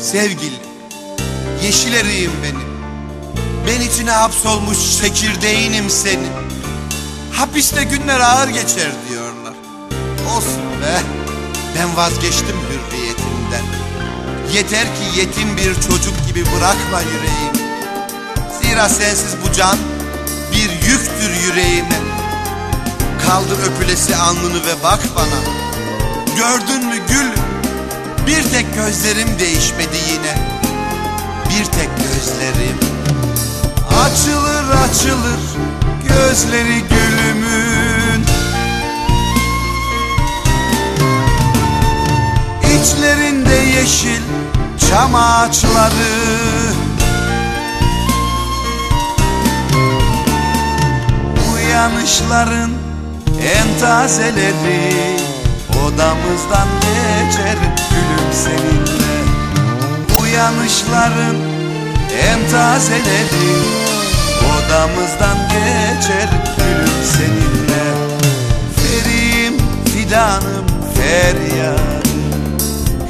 Sevgilim, yeşil eriğim benim. Ben içine hapsolmuş çekirdeğinim senin. Hapiste günler ağır geçer diyorlar. Olsun be, ben vazgeçtim hürriyetimden. Yeter ki yetim bir çocuk gibi bırakma yüreğimi. Zira sensiz bu can bir yüktür yüreğime. Kaldır öpülesi alnını ve bak bana. Gördün mü gül? Bir tek gözlerim değişmedi yine. Bir tek gözlerim. Açılır açılır gözleri gülümün. İçlerinde yeşil çam ağaçları. Uyanışların en tazeleri Odamızdan geçer gülüm seninle. Uyanışların en tazeleri Odamızdan geçer gülüm seninle. Ferim fidanım feryadım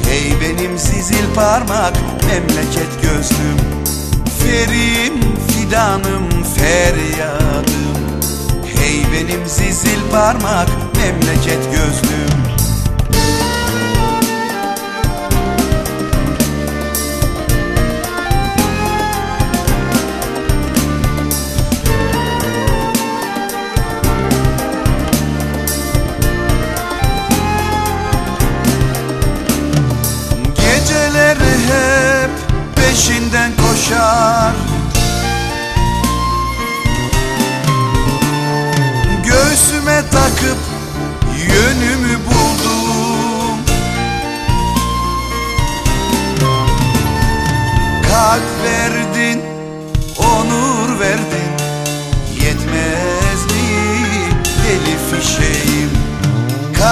Hey benim zizil parmak memleket gözlüm. Ferim fidanım feryadım Hey benim zizil parmak memleket gözlüm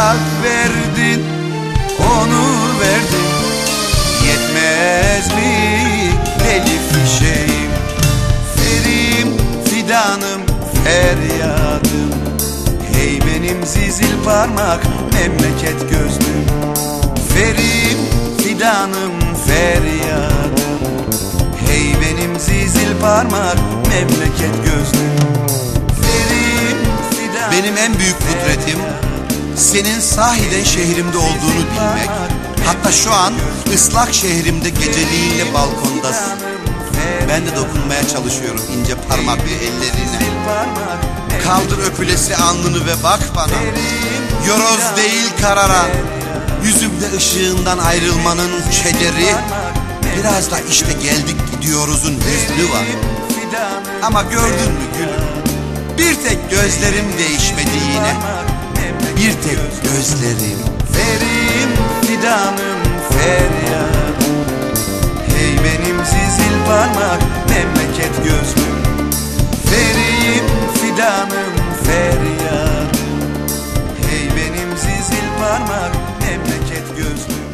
Kalp verdin, onur verdin. Yetmez mi deli fişeğim? Ferim fidanım feryadım. Hey benim zizil parmak memleket gözlüm. Ferim fidanım feryadım. Hey benim zizil parmak memleket gözlüm. Ferim fidanım Benim en büyük kudretim senin sahiden şehrimde olduğunu bilmek. Hatta şu an ıslak şehrimde geceliğinle balkondasın. Ben de dokunmaya çalışıyorum ince parmaklı ellerine. Kaldır öpülesi alnını ve bak bana. Yoroz değil kararan. Yüzümde ışığından ayrılmanın kederi. Biraz da işte geldik gidiyoruzun hüznü var. Ama gördün mü gülüm? Bir tek gözlerim değişmedi yine. Bir tek gözlerim Ferim fidanım feryat. Hey benim zizil parmak memleket gözlüm. Ferim fidanım feryat. Hey benim zizil parmak memleket gözlüm.